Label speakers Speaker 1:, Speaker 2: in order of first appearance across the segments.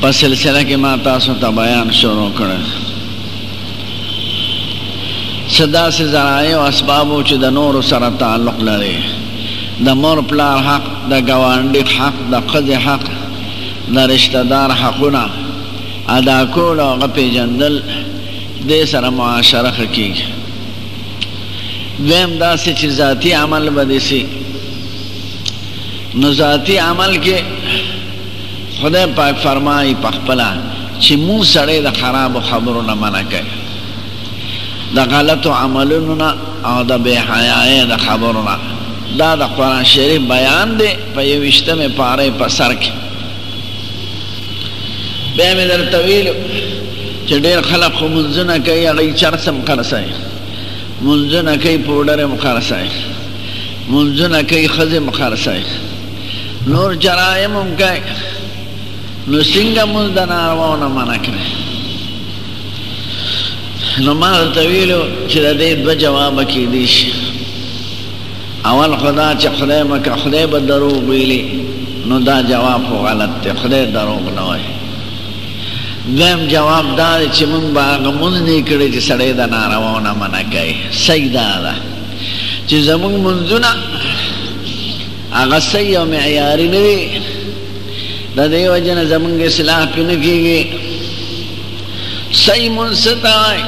Speaker 1: په سلسله کې ما تاسو ته بیان شروع کړ څه داسې ذرایع او اسبابو چې د نورو سره تعلق لري د مور پلار حق د ګاونډي حق د ښځې حق د رشته دار حقونه ادا کول او هغه پېژندل دې سره معاشره ښه کېږي دویم داسې چې ذاتي عمل به دې سي نو ذاتي عمل کې خدای پاک فرمایي په خپله چې مونږ سړی د خرابو خبرو نه منع کوي د غلطو عملونو نه او د بې حیایۍ د خبرو نه دا د قرآن شریف بیان دی په یوویشتمې پارې په سر کې بیا مې درته ویلو چې ډېر خلک خو مونځونه کوي هغوی چرس هم خرڅوي مونځونه کوي پوډر هم خرڅوي مونځونه کوي ښځې هم خرڅوي نور جرایم هم کوي نو څنګه مونځ د نارواو نه منع کړی نو ما ورته ویلو چې د دې دوه جوابه کیدی شي اول خو دا چې خدای مه که خدای به دروغ ویلي نو دا جواب خو غلط دی خدای دروغ نه وایي دویم جواب دا دی چې مونږ به هغه مونځ نه کړی چې سړی د نارواو نه منع کوي صحیح دا ده چې زموږ منځونه هغه صحیح او معیاري نه وي د دې وجه نه زموږ اصلاح پې نه کېږي صحیح مونځ څه ته وایي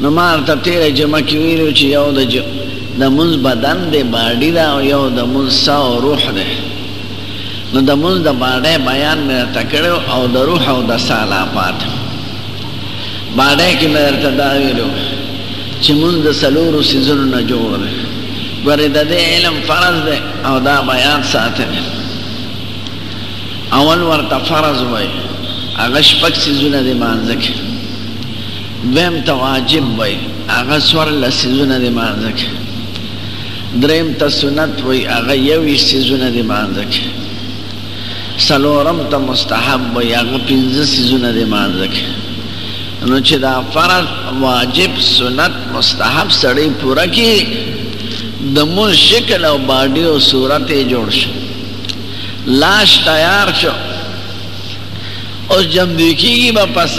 Speaker 1: نو ما ورته تېره جمعه کې ویلي چې یو د د مونځ بدن دی باډي ده او یو د مونځ سا او روح دی نو د مونځ د باډۍ بیان مې راته کړی او د روح او د سا لا پاته باډی کې مې درته دا ویلو چې مونږ د څلورو څیزونو نه جوړ دی ګورې د دې علم فرض دی او دا به یاد ساتل اول ورته فرض وای هغه شپږ څیزونه د مانځه کې دویم ته واجب وای هغه څوارلس څیزونه د مانځه کې دریم ته سنت وای هغه یوویشت څیزونه د مانځه کې څلورم ته مستحب وي هغه پنځه څیزونه دی مانځه کې نو چې دا فرض واجب سنت مستحب سړی پوره کی د مون شکل او باډي او صورت یې جوړ شي لاش تیار شو اوس جمدی کیږي به پس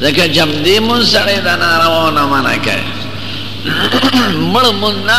Speaker 1: ځکه جمدی مون سړی د ناروا نه منع کوي مړ مون نه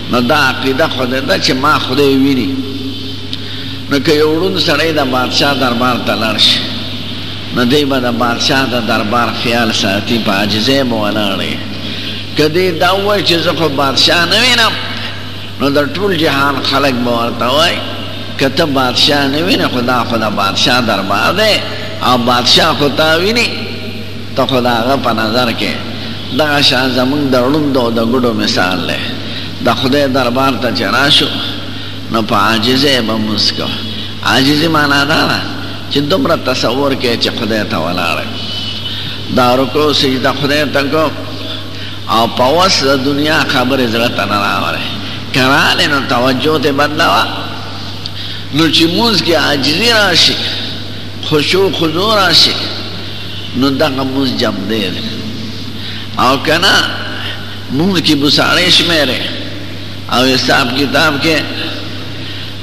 Speaker 1: نو دا عقیده خو دې ده چې ما خدای ویني نو که یو ړوند سړی د بادشاه دربار ته لاړ شي نو دی به د بادشاه د دربار خیال ساتي په عاجزۍ به ولاړ وي که دی دا ووایي چې زه خو بادشاه نه وینم نو د ټول جهان خلک به ورته وایي که ته بادشاه نه وینې خو دا خو د بادشاه دربار دی او بادشاه خو تا ویني ته خو د هغه په نظر کې دغه شان زموږ د ړوندو او د ګډو مثال دی، د خدای دربار ته چې راشو نو په عاجزۍ به لمونځ کوو، عاجزي مانا دا ده چې دومره تصور کوې چې خدای ته ولاړ یم، دا رکوع سجده خدای ته کوم او په وس د دنیا خبرې زړه ته نه راولې، که راغلې نو توجه دې بدلوه، نو چې لمونځ کې عاجزي راشي، خشوع خضوع راشي. نو دغه موز جم دی او کنه مونږ کې بوساړې شمیرې او حساب کتاب کې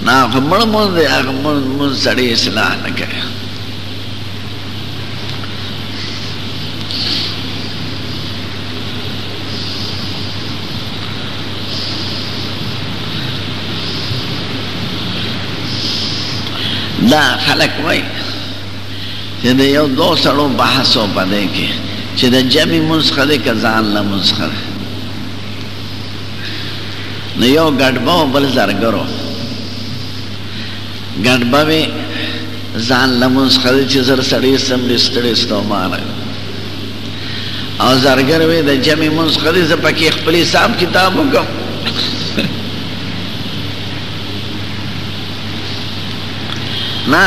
Speaker 1: نا خمړ مون دی هغه مون مون سړی اصلاح نه کوي دا خلک وایي چې د یو دوه سړو بحث و په دې کې چې د جمع مونځ ښه دی که ځان له مونځ ښه دی نو یو ګډبه او بل زرګر و ګډبه وې ځان له مونځ ښه دی چې زر سړی څملي ستړی ستومانه او زرګر وې د جمع مونځ ښه دی زه پکې خپل حساب کتاب وکړم نه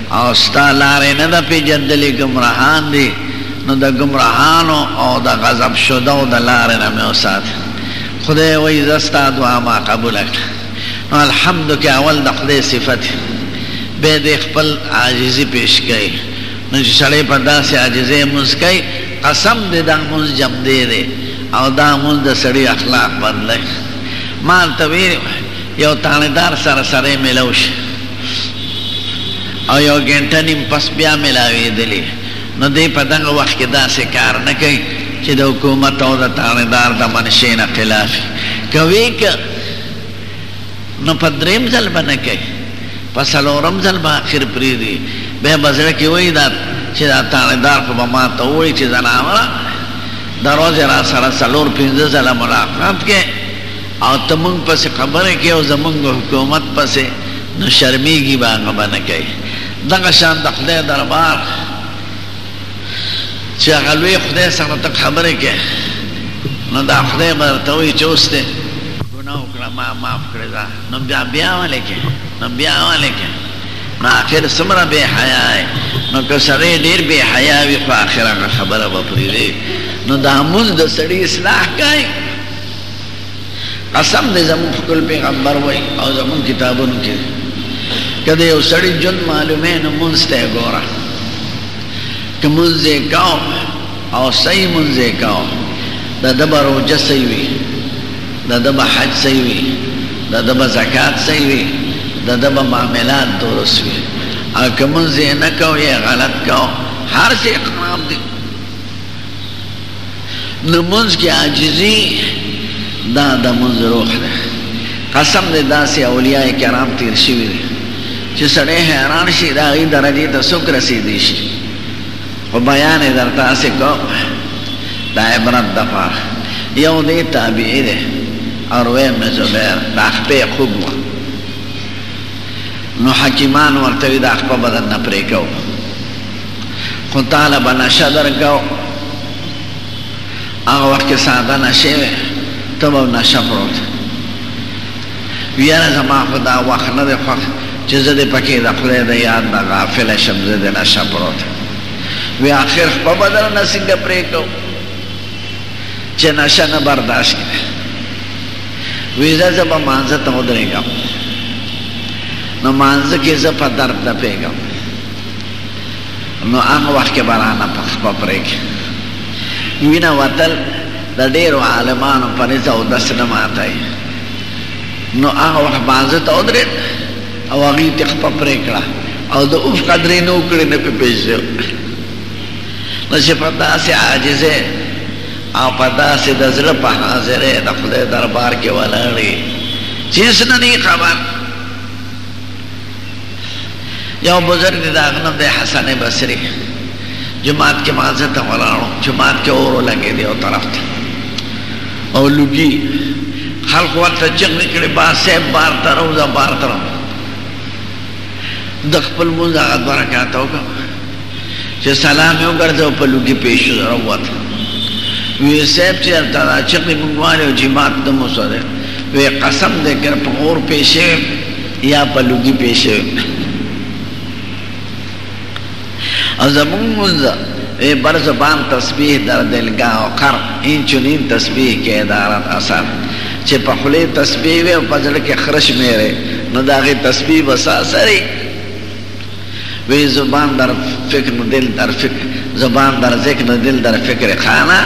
Speaker 1: او ستا لار یې نه ده پېژندلې، ګمراهان دي، نو د ګمراهانو او د غضب شدو د لارې نه مې وساته. خدای وایي، زه ستا دعا ما قبوله کړه. نو الحمد کې اول د خدای صفت وي، بیا دې خپل عاجزي پېش کوي، نو چې سړی په داسې عاجزۍ لمونځ کوي، قسم دی دا لمونځ جمدی دی او دا لمونځ د سړي اخلاق بدلوي. ما هلته ویلي وو، یو تاڼېدار سره سړی مېلو شي. او یو ګنټه نیم پس بیا ملاوېدلې نو دی په دغه وخت کې داسې کار نه کوي چې د حکومت او د تاڼېدار د منشې نه خلاف وي که وي که نو په دریم ځل به نه کوي په څلورم ځل به اخر پرېږدي بیا به زړه کې وایي دا چې دا تاڼېدار خو به ما ته ووایي چې ځناوره د ورځې راسره څلور پنځه ځله ملاقات کوې او ته مونږ پسې خبرې کوې او زمونږ حکومت پسې نو شرمېږي به هغه به نه کوې دغه شان د خدای دربار چې هغه لوی خدای سره ته خبرې کوې نو دا خدای به درته وایي چې اوس دې ګناه وکړه ما معاف کړې ده نو بیا بیا ولې کې نو بیا ولې کې نو آخر څومره بې حیا یې نو که سړی ډېر بې حیا وي خو آخر هغه خبره به پرېږدي نو دا مونځ د سړي اصلاح کوي قسم دې زموږ خپل پیغمبر وای او زموږ کتابونو کې کله یو سړی جون معلومه نه مونږ ته ګوره که مونږ یې کاو او صحیح مونږ یې کاو د دبرو جسې وی د دب حج صحیح وی د دب زکات صحیح وی د دب معاملات درست وی او که مونږ یې نه کاو یې غلط کاو هر څه اقرام دي نو منځ کې عاجزي دا د منځ روح ده قسم دې داسې اولیاء کرام تیر شوي دي چې سړی حیران شي د هغې درجې ته څوک رسېدی شي خو بیان یې درته هسې کوم د عبرت دپاره یو دی تابعي دی اروی بن زبیر د اخپې خوږ وه نو حکیمان ورته وي د اخپه بدن نه پرې کوو خو تاله به نشه درکاو هغه وخت کې ساده نشې وې ته به نشه پروت یاره زما خو دا وخت نه دی خوښ چې زه دې پکې د خدای د یاد نه غافل شم زه دې نشه پروت وی آخر خپه به درنه څنګه پرې کوم چې نشه نه برداشت کړي وی زه زه به مانځه ته ودرېږم نو مانځه کې زه په درد نه پوهېږم نو هغه وخت کې به رانه په پرېک وینه وتل د ډېرو عالمانو په نس اودس نه ماتای نو هغه وخت مانځه ته ودرېد او هغوی ترې خپه پرې کړه او د اوف قدرې نه وکړې نه پې پېژدو نو چې په داسې عاجزۍ او په داسې د زړه په حاضرۍ د خدای دربار کې ولاړې چې هېڅ نه دي خبر یو بزرګ دی د هغه نوم دی حسن بصري جومات کې مانځه ته ولاړو جومات کې اور ولګېدی یو طرف ته او لوګي خلکو ورته چغې کړې با صاحب بار ته راوځه بار ته راوځه د خپل مونځ هغه دوه رکعته وکړه چې سلام یې وګرځه او په لوګي پېښ شو راووت وی صاحب چې هلته دا چغې مونږ والې او جومات نه مو سره وی قسم دی که په اور پېښ شوی یا په لوګي پې شوی او زمونږ مونځ وی بر زبان تسبیح در دلګاه او قر این چنین تسبیح کې ادارت اثر چې په خولې تسبیح وی او په زړه کې خرش میرې نو د هغې تسبیح به څه اثر وی زبان در فکر نه دل در فکر زبان در ذکر نه دل در فکر خانه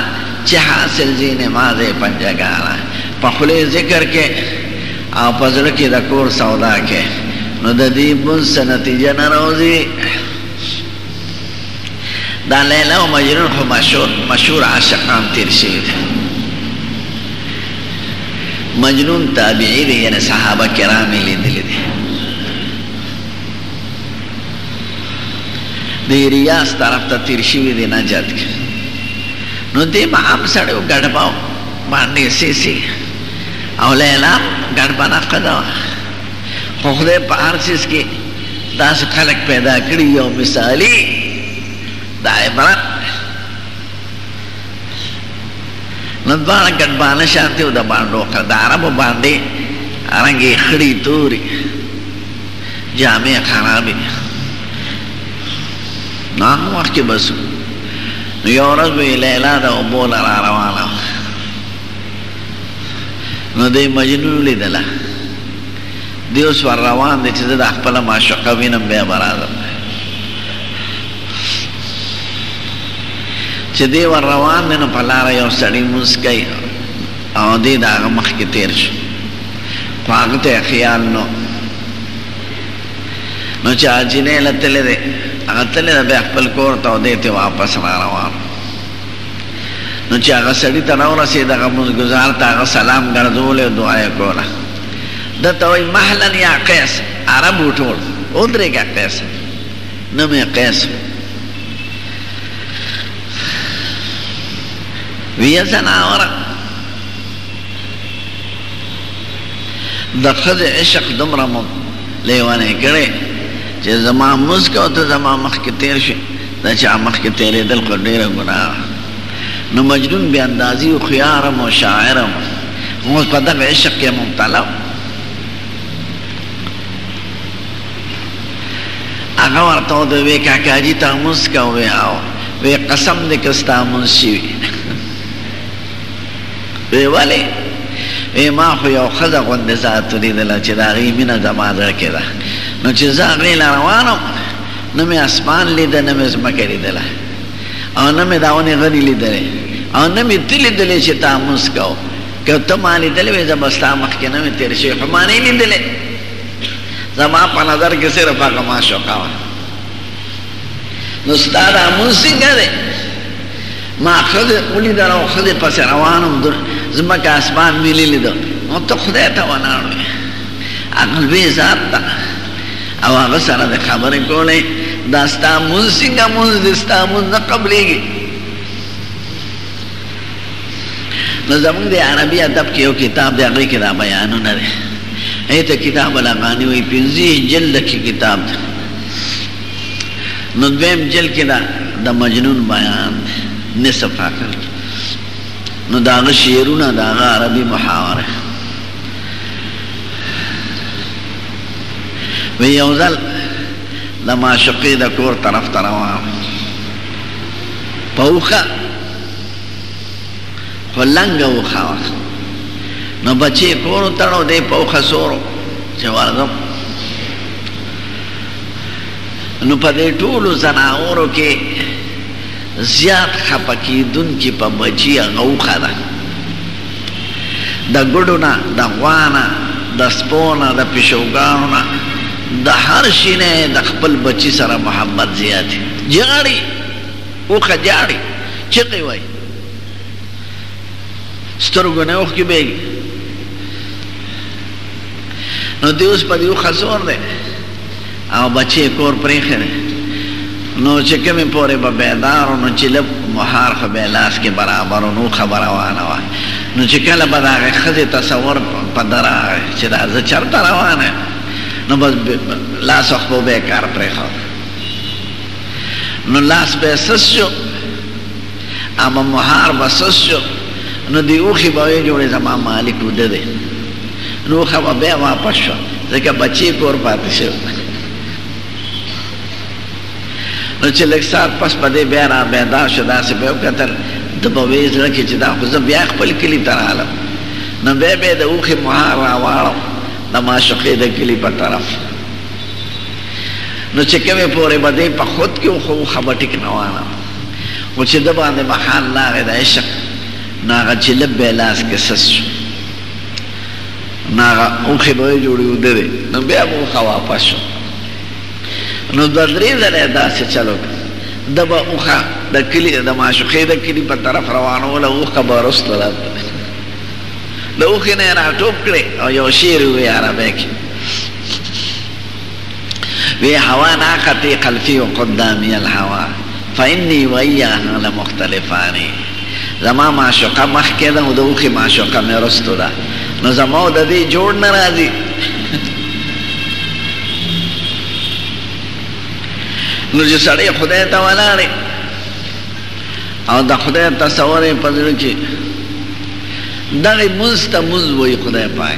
Speaker 1: چه حاصل زی نماز پنجګانه په خولې ذکر کې او په زړه کې د کور سودا کې نو د دې مونځ څه نتیجه نه راوځي دا لیلا او مجنون خو مشهور مشهور عاشقان تیر شوي دي مجنون تابعی دی یعنی صحابه کرام یې لیدلي دي د ریاض طرف ته تیر شوی دی نجد کې نو دې به عام سړی و ګډباو باندې سیسی او لیلا ګډبنه قدا خو خدای په هر څیز کې داسې خلک پیدا کړي یو مثالي د عبرت نو دواړه ګډبانه شانتي او د باندو د عربو باندې رنګې خړې تورې جامع خرابې دي نو هغه وخت کې بس نو یو ورځ به یې لیلا د اوبو له را روانه وه نو دی مجنون لیدله دی اوس ور روان دی چې زه د خپله معشوقه وینم بیا به راځم چې دی ور روان دی نو په لاره یو سړی موسکی او دی د هغه مخکې تېر شو خو هغه ته یې خیال نه و. نو چې هغه جینۍ له تلې دی، هغه تلې ده بیا خپل کور ته او دی ترې واپس را روان و. نو چې هغه سړي ته راورسېد، هغه مزدګزار ته هغه سلام ګرځولی او دعا یې کوله. ده ته وایي، مهلا یا قیس، عرب و ټول، ودرېږه قیسه! نوم یې قیس و. ویې ځناوره! د ښځې عشق دومره مو لېونی کړی چې زما لمونځ کوه، ته زما مخکې تېر شوې، د چا مخکې تېرېدل خو ډېره ګناه وه. نو مجنون بې اندازې هوښیار هم و، شاعر هم و، خو اوس په دغه عشق کې مبتلا و. هغه ورته وته وې، کاکاجي تا لمونځ کوه؟ وې، آو. وې، قسم دې که ستا لمونځ شوی. وی ولی؟ وی ما خو یو ښځه غوندی ذات ولیدله چی د هغی مینه زما زړه کی ده نو چی زه هغی له روان وم نه می اسمان لیده نه می ځمکه لیدله او نه می دا ونی غری لیدلی او نه می ته لیدلی چی تا لمونځ کاوه که ته ما لیدلی وای زه به ستا مخکی نه می تیر شوی خو ما نه لیدلی زما په نظر کی صرف هغه معشوقه وه. نو ستا دا مونځ څنګه دی ما ښځه ولیدل او ښځې پسې روان وم ځمکه اسمان مې نه لیده نو ته خدای ته ولاړ وې هغه لوی ذات ته او هغه سره د خبرې کولې دا ستا مونځ څنګه مونځ دی ستا مونځ نه قبلېږي نو زمونږ د عربي ادب کې یو کتاب دی هغې کې دا بیانونه دی هغې ته کتاب الاغاني وایي پنځه جلد کې کتاب دی نو دویم جلد کې دا د مجنون بیان دی نصف عقل کې نو د هغه شعرونه د هغه عربي محاوره وی یو ځل د معشوقې د کور طرف ته روان په اوښه خو لنګه اوښه وه نو بچې کور وتړو دی په اوښه سورو چې ورځم نو په دې ټولو ځناورو کې زیات خپه کېدونکي په بچي هغه اوښه ده. د ګډو نه، د غوا نه، د سپو نه، د پیشوګانو نه، د هر شي نه یې د خپل بچي سره محبت زیات وي. ژاړي، اوښه ژاړي، چغې وهي، سترګو نه اوښکې بهېږي. نو دی اوس په دیو خزور دی او بچی کور پریخی دی نو چې کمی پوری به بیدارو نو چې لب مهار خو به لاس کې برابرو نو خبر روانه وه نو چې کله به دا خزه تصور په درا چې دا زه چرته روانه نو بس لاس خو به کار پریخو نو لاس به سس شو اما مهار به سس شو نو دی اوښې به وې جوړې زما مالک وده دی نو اوښه به بیا واپس شو ځکه بچې کور پاتې شو نو چې لږ ساعت پس په دې بیا را بیدار شو داسې به یې وکتل د به وې زړه کې چې دا خو زه بیا خپل کلي ته راغلم نو بیا به یې د اوښې مهار راواړو د معشوقې د کلي په طرف نو چې کومې پورې به دې په خود کې اوښه اوښه به ټیک نه وانه خو چې ده باندې به حال لاغې د عشق نو هغه جلب به لاس کې سس شو نو هغه اوښې به یې جوړې ودرې نو بیا به اوښه واپس شو نو د درې ځله یې داسې چل وکړ ده به اوښه د کلي د معشوقې د کلي په طرف روانوله اوښه به وروسته راته د اوښې نه یې راټوپ کړې او یو شعر یې ووایه عربۍ کې وی هوا ناقتی قلفی و قدامی الهوا فانی و ایاها لمختلفانی زما معشوقه مخکی ده او د اوښی معشوقه می رستو ده نو زما او د دی جوړ نه راځی نو چې سړی خدای ته ولاړې او د خدای تصور یې په زړه کې دغه منځ ته منځ وایي خدای پاک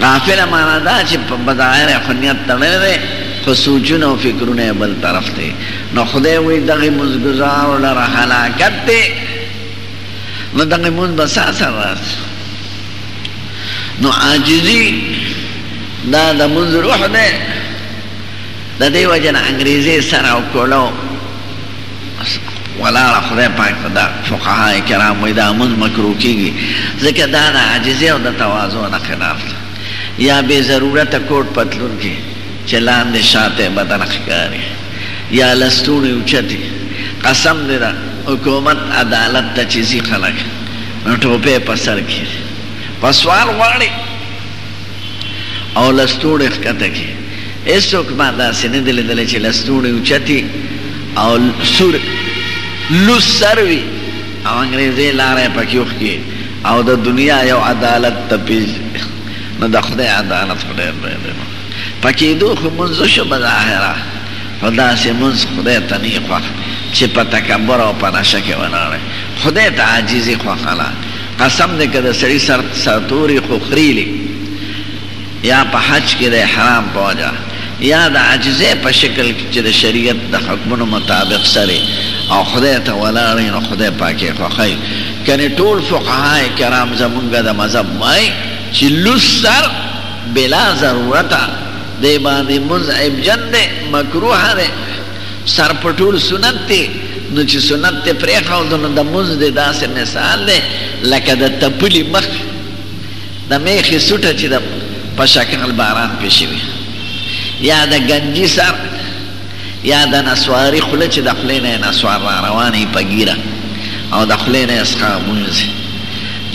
Speaker 1: غافل مانا دا چې په بظاهر یې خو نیت تړلی دی، خو سوچونه او فکرونه یې بل طرف دی. نو خدای وایي، دغه لمونځګزارو لره هلاکت دی، نو دغه لمونځ به څه اثر راکړي؟ نو عاجزي دا د لمونځ روح دی، د دې وجې نه انګرېزې سر او کولو، ولاړه خدای پاک ته دا فقها کرام وایي دا مونځ مکروه کیږي ځکه دا د عاجزۍ او د تواضع نه خلاف ده یا بې ضرورته کوټ پتلون کې چې لاندې شاته بدن ښکاري یا لستوڼي اوچتي قسم دې ده حکومت عدالت ته چې ځي خلک نو ټوپې په سر کړي په سوال غواړي او لستوڼي ښکته کړي هیڅوک ما داسې نه دي لیدلي چې لستوڼي اوچتي او سور لوس سر وي او انګریزي لاره پکې اوښکي او د دنیا یو عدالت تپیز نو د خدای عدالت خو ډېر لوی دی نو په کېدو خو مونځ وشو بظاهره خو داسې مونځ خدای ته نه خوښ چې په تکبر او په نشه کې ولاړ خدای ته عاجزي خوښه ده قسم دی که د سړي سر سرتوري خو خري لي يا په حج کې د احرام په وجه يا د عاجزۍ په شکل کې چې د شريعت د حکمونو مطابق سرې او خدای ته ولاړ وي نو خدای پاک يې خوښوي کنې ټول فقهاء کرام زمونږ د مذهب وايي چې لوڅ سر بلا ضرورته دې باندې منځ عيبجن دی مکروه دی سر پټول سنت دی نو چې سنت دې پرېښود نو د لمونځ دې داسې مثال دی لکه د تپلي مخ د مېښې سوټه چې د په شکال باران پرې شوي یا د ګنجي سر یا د نسواري خوله چې د خولې نه یې نسوار را روان وي په ږیره او د خولې نه یې څخه لمونځ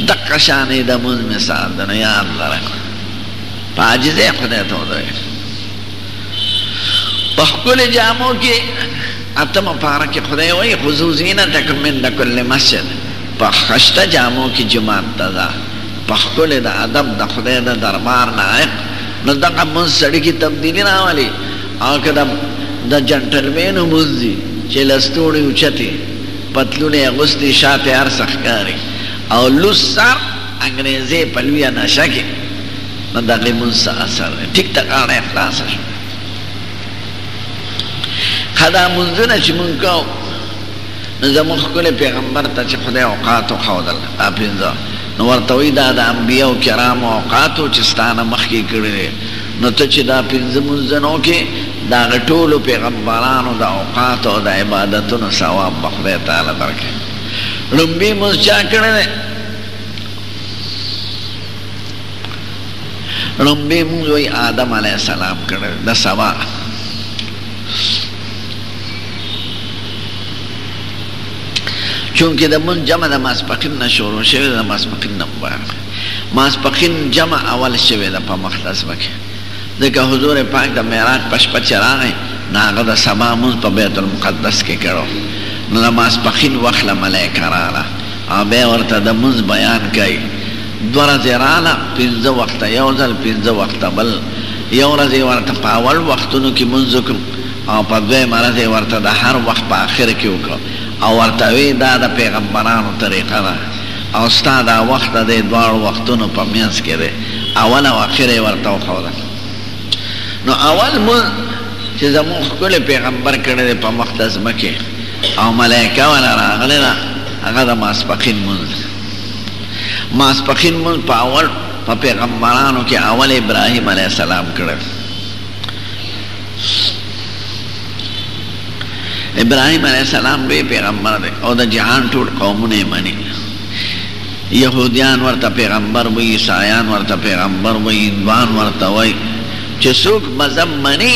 Speaker 1: دقه شان یې د لمونځ مثال دی نو یاد لره په عاجزۍ خدای ته ودرېږه په ښکلې جامو کې اتمه پاره کې خدای وایي خذو زینتکم عند کل مسجد په ښایسته جامو کې جومات ته ځه په ښکلې د ادب د خدای د دربار لایق نو دغه مونځ سړي کې تبدیلي راولي او که د جنټلمینو مونځ وي چې لستوڼي اوچتې پتلونې اغوستي شاته هر څه ښکاري او لوڅ سر انګرېزې په لويه نشه کې نو د هغې مونځ څه اثر دی؟ ټيک ده غاړه يې خلاصه شوه. ښه دا مونځونه چې مونږ کوو نو زموږ ښکلی پیغمبر ته چې خدای اوقات وښودل دا پنځه نو ورته وایي دا د انبیاو کرامو اوقات و چې ستا نه مخکې کړي دی نو ته چې دا پنځه مونځونه وکړې د هغه ټولو پیغمبرانو د اوقاتو او د عبادتونو ثواب به خدای تعالی درکړي لومبی مونځ چا کړی دی ړومبی مونږ وی آدم علیه السلام کړی د سبا چونکه د مونږ جمع د ماسپخین نه شروع شوی د ماسپخین نه مبارک ماسپخین جمع اول شوی د په مختص وکه ځکه حضور پاک د معراج په شپه چې راغی نو هغه د سبا مونږ په بیت المقدس کې کړو نو د ماسپخین وخت له ملایکه راغله او بیا ورته د مونځ بیان کوي، دوه ورځې راله پنځه وخته یو ځل پنځه وخته بل، یو ورځ یې ورته په اول وختونو کې مونځ وکړ او په دویمه ورځ یې ورته د هر وخت په اخر کې وکړ او ورته وې دا د پیغمبرانو طریقه ده او ستا دا وخت د دې دواړو وختونو په مینځ کې دی اول او اخر یې ورته وښوده نو اول مونځ چې زمونږ ښکلی پیغمبر کړی دی په مخ د ځمکې. او ملائکه ولا راغلی ده هغه د ماسپښین لمونځ دی ماسپښین لمونځ په اول په پیغمبرانو کې اول ابراهیم علیه السلام کړی ابراهیم علیه السلام لوی پیغمبر دی او د جهان ټول قومونه یې مني یهودیان ورته پیغمبر وایي عیسایان ورته پیغمبر وایي هندوان ورته وایي چې څوک مذهب مني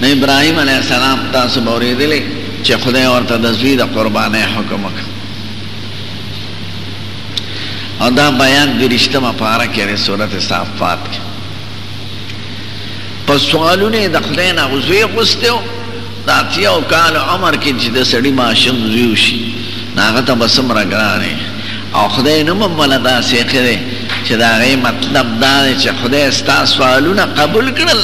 Speaker 1: نو ابراهیم علیه السلام تاسو به اورېدلي چې خدای ورته د زوی د قربانۍ حکم وکړ او دا بیان دېرشتمه پاره کې دی سورت صافات کې په سوالونو یې د خدای نه زوی غوستی و د اتیاو کالو عمر کې چې د سړي ماشوم زوی وشي نو هغه ته به څومره ګران او خدای نه ممله داسې ایښی دی چې د هغې مطلب دا دی چې خدای ستا سوالونه قبول کړل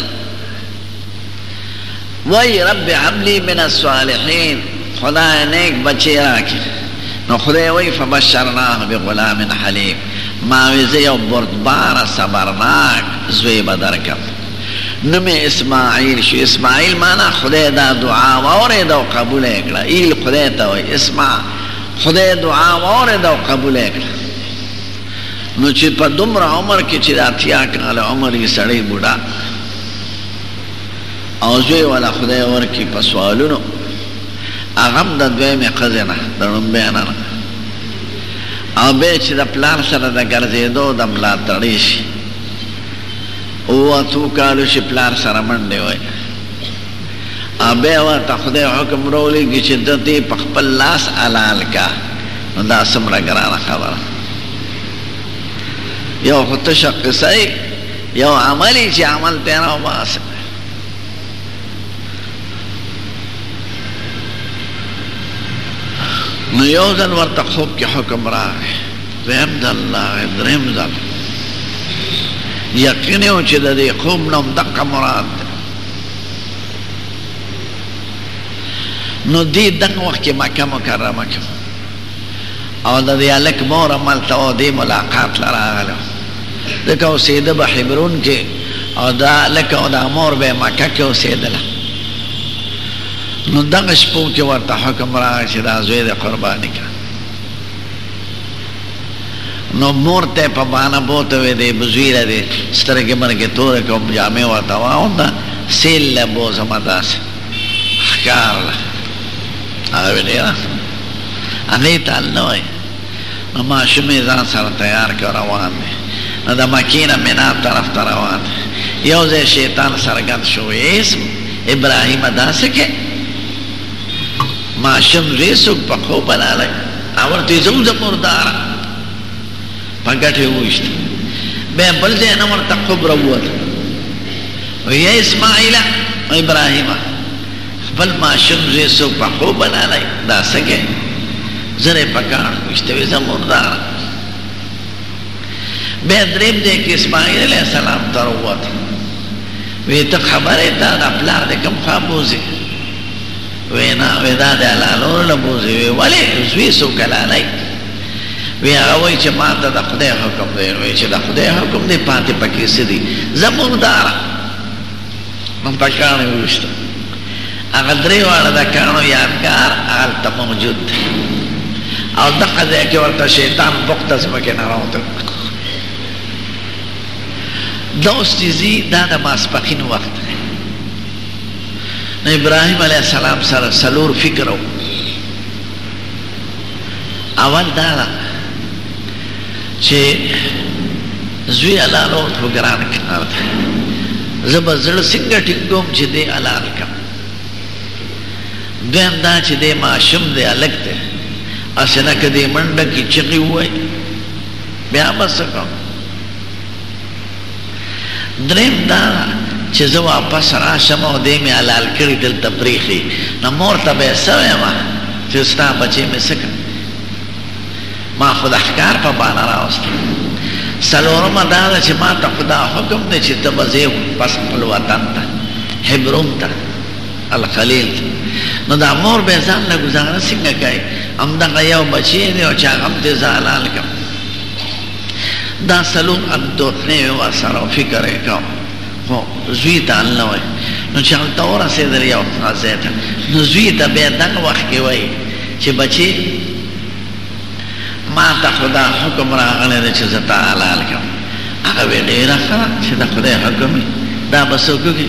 Speaker 1: وایی رب هب لی من الصالحین خدایه نیک بچی راکړه نو خدای وایی فبشرناه بغلام حلیم ما وی زه یو بردبار صبرناک زوی به درکړم نوم یې اسماعیل شو اسماعیل معنا خدای دا دعا واورېده او قبول یې کړه ایل خدای ته وایي اسما خدای دعا واورېده او قبول یې کړه نو چې په دومره عمر کې چې د اتیا کاله عمر یې سړی بوډا او زوی ولا خدای ورکی په سوالونو اغم د دویمې قضې نه د ړومبی نه نه او بیا چې د پلار سره د ګرځېدو د ملاتړی شي او اتو کالو شي پلار سره منډې وای او بیا ورته خدای حکم راولېږي چې د دې په خپل لاس حلال کا نو دا څومره ګرانه خبره یو خو تشه قصه یو عمل چې عمل پې نه وباسه نو یو ځل ورته خوب کې حکم راغی دویم ځل راغی دریم ځل یقین یې و چې د دې خوب نه همدقه مراد دی نو دې دغه وخت کې مکه مکرمه کې او د دې هلک مور هم هلته وه او دې ملاقات له راغلې وه ځکه اوسېده به حبرون کې او دا هلک او دا مور به یې مکه کې اوسېدله نو دغه شپو کې ورته حکم راغی چې دا زوی دې قرباني کړه نو مور ته په بانه بوته وې دې بزویره دې سترګې مرګې تورې کوم جامې ورته واونده سیل له بوزمه داسې ښکار ده هغه به ډېره هلې ته هلنه وایي نو ماشوم یې ځان سره تیار کړ روان دی نو د مکې نه منا طرف ته روان دی یو ځای شیطان څرګند شو ویې ابراهیمه دا څه کوې ماشوم ویې څوک په خوب راغلی او ورته یې زه وځم مرداره په ګټه یې وویشت. بیا بل ځای نه ورته قب راووت. وایي ای اسماعیله ابراهیمه! خپل ماشوم زوی څوک په خو بللی دا څه کوې؟ زر یې په کاڼ وویشت. وایي ځه مرداره! بیا درېیم ځای کې اسماعیل علیه السلام ته راووت. وایي ته خبر یې تا دا پلار دې کوم خوا بوځي؟ وینا وې دا د حلالولو نه بوځي وی ولې زوی سو کلالای وی هغه وایي چې ما ته د خدای حکم دی وی چې د خدای حکم دی پاتې پکې څه دي زموږ دارا من په کاڼو وویشتم هغه درې واړه د کاڼو یادګار هلته موجود دی او دغه ځای کې ورته شیطان بخته ځمکې نه راوته دا اوس چې ځي دا د ماسپښین وخت دی نو ابراهیم علیه السلام سره څلور فکره وو اول دا ده چې زوی حلال وخت خو ګران کار دی زه به زړه څنګه ټینګوم چې دی حلال کړم دویم دا چې دی ماشوم دی هلک دی هسې نه که دی منډه کې چغې ووایي بیا به څه کوم دریم دا چې زه واپس راشم او دی مې حلال کړي دلته پرېښي، نو مور ته به یې څه وایم چې ستا بچی مې څه کړ؟ ما خو د ښکار په بانه راوستی. څلورمه دا ده چې ما ته خو دا حکم دی چې ته به ځې واپس خپل وطن ته، حبرون ته، الخلیل ته. نو دا مور به ځان له ګوزاره څنګه کوي؟ همدغه یو بچی دی او چې هغه هم ترې زه حلال کړم. دا څلور اندوهنې وې ورسره او فکر یې کاوه، خو زوی ته حل نه وای. نو چې هلته ورسېدل یو هغه ځای ته، نو زوی ته بیا دغه وخت کې وایي چې بچې! ما ته خو دا حکم راغلی دی چې زه تا حلال کړم. هغه وایي ډېره ښه ده چې د خدای حکم وي، دا به څوک وکړي؟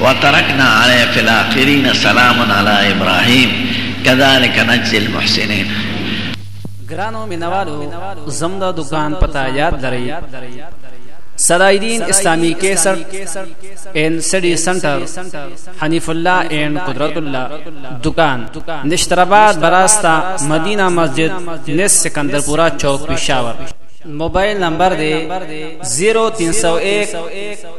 Speaker 1: وترکنا علیه فی الاخرین سلام علی ابراهیم کذالک نجزی المحسنین.
Speaker 2: ګرانو مینوالو زموږ دکان پته یاد لرئ صلاحالدین اسلامی کیسټ اینډ سټډي سنټر حنیف الله اینډ قدرت الله دکان نشترآباد براستا مدینه مسجد نس سکندرپورا چوک پشاور موبایل نمبر
Speaker 1: دی 0301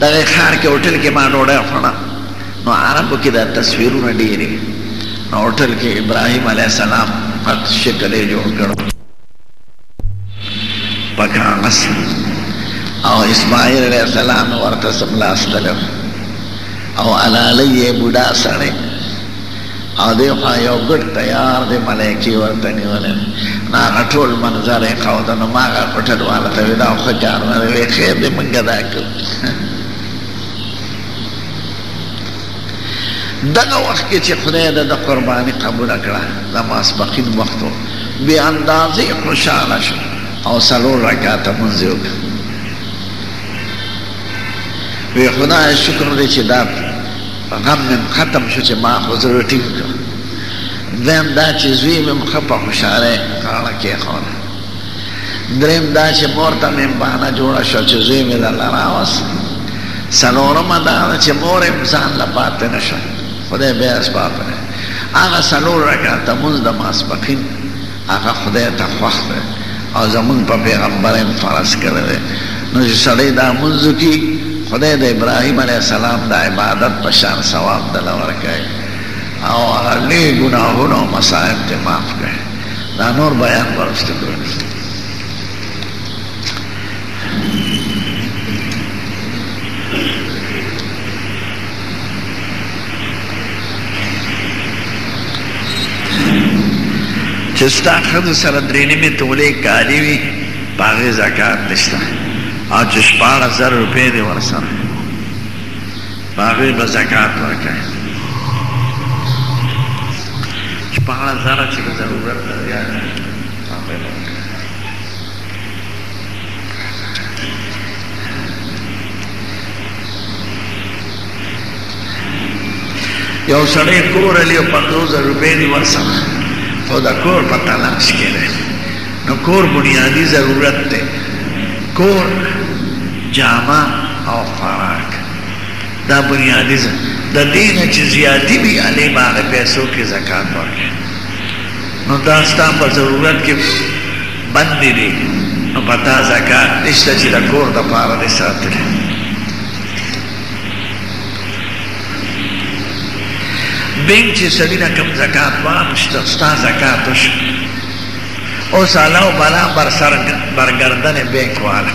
Speaker 1: دغه ښار کې هوټل کې ما ډوډۍ وخوړه نو عربو کې دا تصویرونه ډېر نو هوټل کې ابراهیم علیه السلام پت شکل یې جوړ کړ په کاغذ او اسماعیل علیه السلام ورته څملاستلم او علالی یې بوډا سړی او دی خوا یو ګډ تیار دی ملایکی ورته نیولی نو هغه ټول منظر یې ښوده نو ما هغه هوټلوال ته وي دا خو ښه کار نه دی خیر دی موږ دا کوو دغه وخت کې چې خدای د د قرباني قبوله کړه د ماسپښین وخت و بې اندازې خوشحاله شو او څلور رکعته مونځ یې وکړ وی خدای شکر دی چې دا غم مم ختم شو چې ما خو زړه ټینګ کړ دویم دا چې زوی مم ښه په خوشحالۍ غاړه کېښوده دریم دا چې مور ته مم بهانه جوړه شوه چې زوی مې درله راوست څلورمه دا ده چې مور یې ځان له پاتې نه شوه خدای بیا اسباب هغه څلور رکعته مونځ د ماسپښین هغه خدای ته خوښ دی او زموږ په پیغمبر هم فرض کړی دی نو چې سړی دا لمونځ وکړي خدای د ابراهیم علیه السلام د عبادت په شان ثواب دله ورکوي او هغه لوی ګناهونه او مصائب ترې معاف کړي دا نور بیان به وروسته کوو چې ستا ښځو سره درې نیمې تولې کالي وي په هغې زکات نشته او چې شپاړس زره روپۍ دې ورسره په هغوی به زکات ورکوي شپاړس زره چې به ضرورت لري یو سړی کور لري او پنځوس زره روپۍ دي ورسره خو د کور په تلاش کې دی نو کور بنیادي ضرورت دی کور جامه او خوراک دا بنیادي د دې نه چې زیاتي وي هلې به هغه پیسو کې زکات ورکړي نو دا ستا په ضرورت کې بندي دي نو په تا زکات نشته چي د کور د پاره دي ساتلي بینک چي سړي نه کم زکات واغشته ستا زکات وشو اوس علاو بلا برسر برګردن بینک والا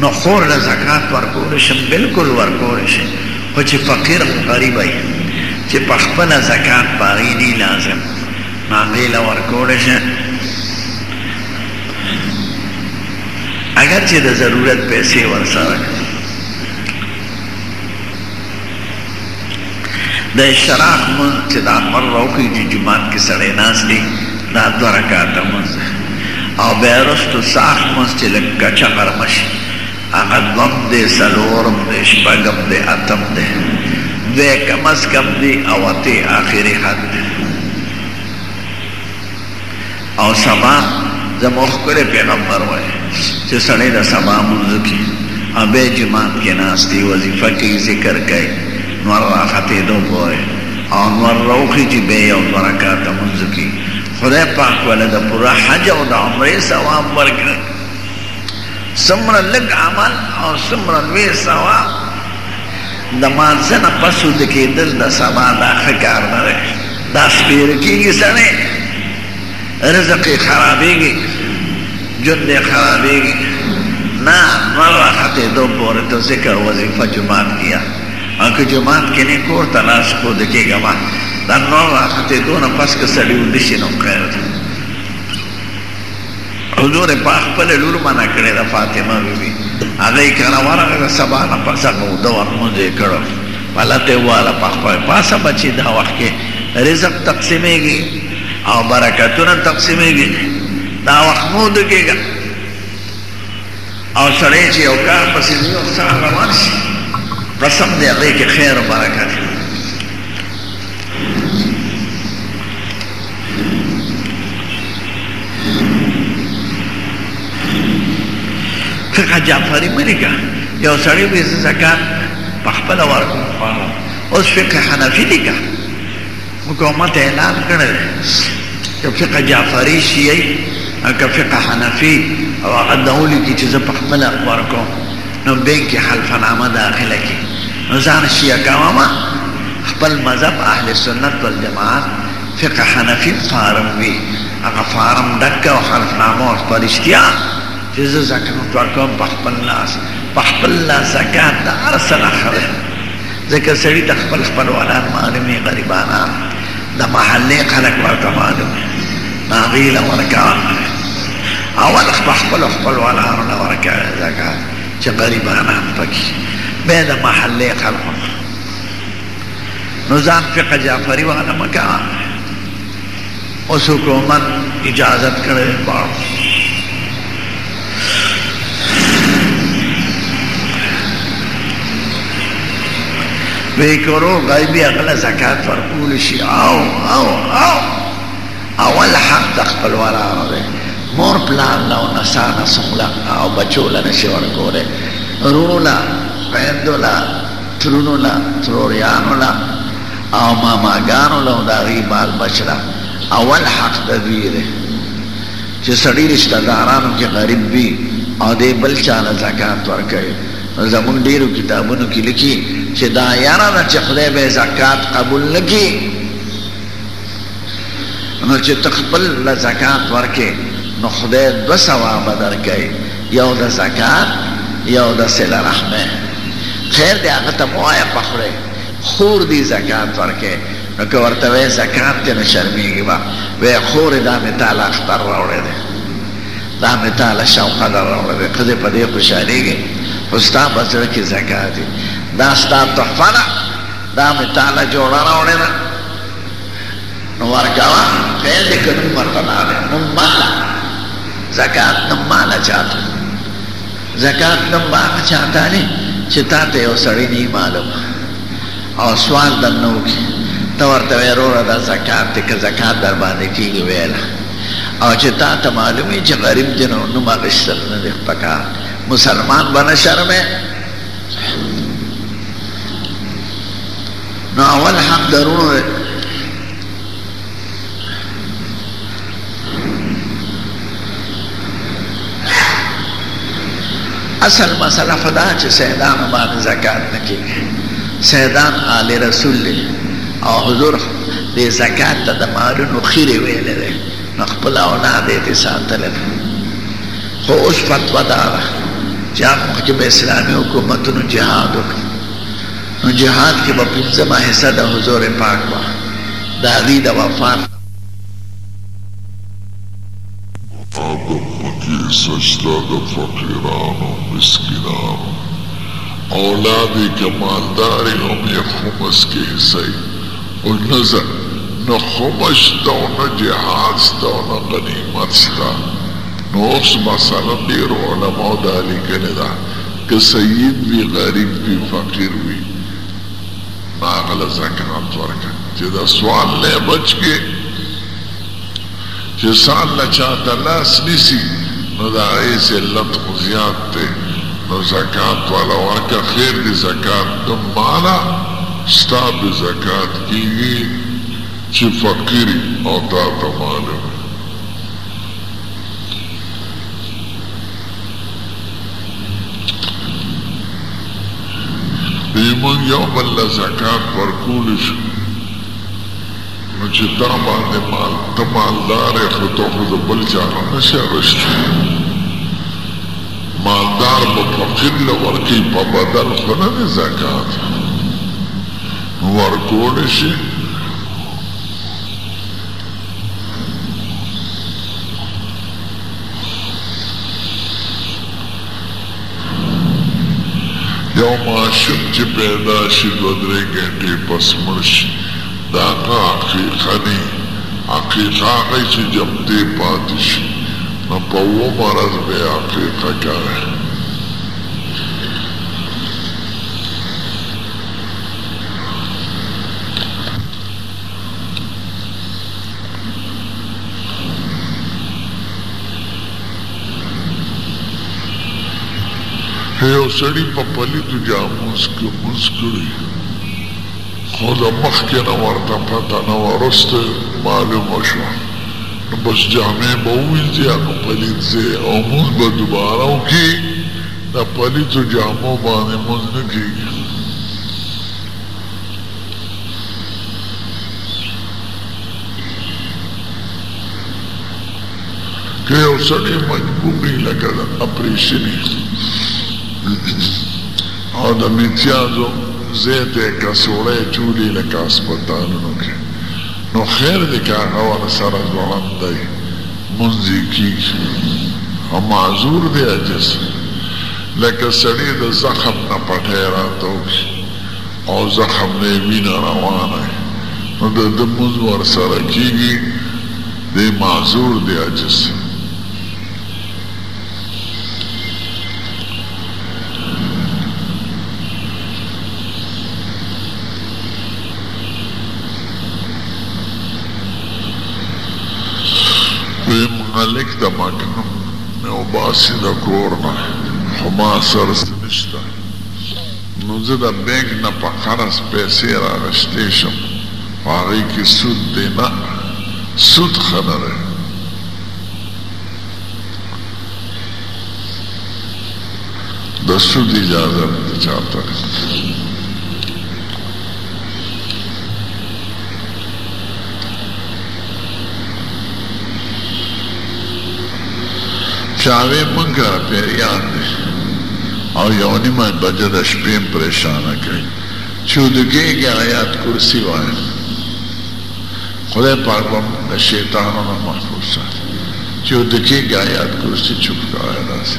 Speaker 1: نو خور له زکات ورکول شم بلکل ورکول شي خو چي فقير او غريب يي چي په خپله زکات په هغي ني لازم نو هغي له ورکول شي اګر چي د ضرورت پيسې ورسره د اشراق لمونځ چې دا فرض وکړي چې جومات کې سړی ناست دی دا دوه رکعته لمونځ ده او بیا وروسته ساخ لمونځ چې لږ کچه غرمه شي هغه دوهم دی څلورم دی شپږم دی اتم دی دوی کم از کم دی او اتې آخري حد دی او سبا زموږ ښکلی پیغمبر وایي چې سړی د سبا لمونځ کوي او بیا یې جومات کې ناست وي، وظیفه کوي، ذکر کوي، لمر راختېدو پورې او لمر راوخېژي بیا یو دوه رکعته لمونځ کوي، خدای پاک ولې د پوره حج او د عمرې ثواب ورکړي؟ څومره لږ عمل او څومره لوی ثواب! لمانځه نه پس وده کیدل د سبا دا ښه کار نه دی دا سپیره کیږي سړی رزق یې خرابیږي ژوند یې خرابیږي نه نور راختیدو پورې ته ذکر وظیفه جماعت کیا او که جماعت کې نه کور ته لاړ شي پوده کیږه ما دا نور راختیدو نه پس که سړی وده شي نو خیر دی حضور پاک خپله لور منع کړې ده، فاطمه بي بي، هغه یې کره ورغله، د سبا نه پس هغه اوده وخت لمونځ یې کړو، پلته یې ووهله، په خپله یې پاڅه بچي، دا وخت کې رزق تقسیمېږي او برکتونه تقسیمېږي، دا وخت مه اوده کېږه او سړی چې یو کار پسې ځي او سهار روان شي، قسم دی هغې کې خیر او برکت وي. څخه جعفری ملګا یو سړی وې زکات په خپل ورکو خوانو اوس فقه حنفی دی کا حکومت اعلان کړی چې فقه جعفری شیعی او فقه حنفی او هغه دولي کې چې زه په خپل ورکو نو بینک کې حلف نامه داخله کې نو ځان شیعه کوم خپل مذهب اهل سنت والجماعت فقه حنفی فارم وی هغه فارم ډک او حلف نامه او خپل اشتیا چې زه زکات ورکوم په خپل لاس په خپل لاس زکات د ارسل اخره ځکه سړي ته خپل خپلوانان معلوم وي، غریبانان، د محلې خلک ورته معلوم وي، نو هغوی له ورکول نه وي. اول خو په خپلو خپلوانانو نه ورکوي، ځکه چې غریبانان په کې وي، بیا یې د محلې خلکو نه. نو ځان فقه جعفري واله مه کوه. اوس حکومت اجازت کړی باړ وی کرو غیبی اغلا زکات ورکول شي او او او اول حق د خپل ورانو دی مور پلان لا او نسانا سملا او بچو لا نشي ورکوله رونو لا پیندو لا ترونو لا تروریانو لا او ماماګانو له او د هغوی بال بچ له اول حق د دوی دی چې سړی رشته دارانو کې غریب وي او دی بل چا له زکات ورکوي نو زموږ ډېرو کتابونو کې لیکي چې دا یاره ده چې خدای به زکات قبول نه کړي نو چې ته خپل له زکات ورکې نو خدای دوه ثوابه درکوي یو د زکات یو د صله رحمۍ خیر دی هغه ته مه وایه په خوله خور دی زکات ورکه نو که ورته وی زکات ته نه شرمیږی با وی خوره دا می تاله اختر راوړی دی دا می تاله شب قدر راوړی دی ښځی په دی خوشحالیږی خو ستا په زړه کی زکات دی دا ستا تحفه ده دا می تاله جوړه راوړی ده نو ورکوه فعل دی که نوم ورته راغلی نوم ماله زکات نوم ماله چاته زکات نوم به هغه چا ته دی چې تا ته یو سړی نه معلوم او سوال درنه وکړي ته ورته وایې وروره دا زکات دی که زکات در باندې کېږي ویله او چې تا ته معلوم وي چې غریب دی نو نوم اخیستل نه دی پکار مسلمان به نه شرمې نو اول حق درونو اصل مسله خو دا چې سیدانو باندې زکات نه کېږي سیدان آل رسول دی او حضور دې زکات ته د مالونو خیرې ویلی دی نو خپل اولاد یې ترې ساتلی دی خو اوس فتوا دا ده چې هغه وخت چې به اسلامي حکومتونو جهاد وکړي نو جهاد کې به پنځمه حصه د حضور پاک وه د هغوی د وفات
Speaker 3: نه. ګوتاب پکې سجده د فقیرانو مسکینانو اولاد یې که مالدار یې هم یې خمس کې حصه یې اوس نه ځه نه خمس شته او نه جهاد شته او نه غنیمت شته نو اوس مثلا ډېرو علماو دا لیکنې ده که سید وي غریب وي فقیر وي ما هغه له زکات ورکړ چې د سوال نه یې بچ کړي چې سال له چا ته لاس نیسي نو د هغه یې ذلت خو زیات دی نو زکات والا ورکه خیر دی زکات د مالا ستا به زکات کیږي چې فقیر او تا ته معلوم دی مونږ یو بل له زکات ورکولی شو نو چې تا باندې مال ته مالدار یې خو ته خو د بل چا نه نشې اخیستی مالدار به فقیر له ورکوي په بدل خو نه دی زکات نو ورکولی شي یو ماشوم چې پیدا شي دوه درې ګنټې پس مړ شي دا که عقیقه نی عقیقه هغه یې چې جمدې پاتې شي نو په اووم ورځ به یې عقیقه کوی. که یو سړی په پلیتو جامو کې مونځ کړي
Speaker 1: خو د مخکې نه ورته پته نه وه وروسته معلومه شوه نو بس جامې به ووینځي هغه پلیت ځای او مونځ به دوباره وکړي د پلیتو جامو باندې مونځ نه کېږي که یو سړی مجبور وي لکه د اپریشن او د میتیازو ځای ته کڅوړی چولي لکه هسپتالونو کې نو خیر دی که هغه ورسره ځوړند دی لمونځ یې کېږي او معذور دی عاجز لکه سړی د زخم نه پټی راته وکړي او زخم نه وینه روانه وي نو د ده لمونځ ورسره کېږي، دی معذور دی، عاجز دی. وي مالک د مکان مې وباسي د کور نه خو ما سره څه نشته. نو زه د بانک نه په قرض پیسې راغشتې شم خو هغې کې سود دې نه سود ښه نه دی د سود اجازه نه ده چاته چاوې منکر پیریان دی او یو نیمه بجه د شپې هم پریشانه کوي چې وده کېږي آیات کرسي وایم خدای پاک به موږ د شیطانو نه محفوظ ساتي چې وده کېږي آیات کرسي چوپ کوی داسې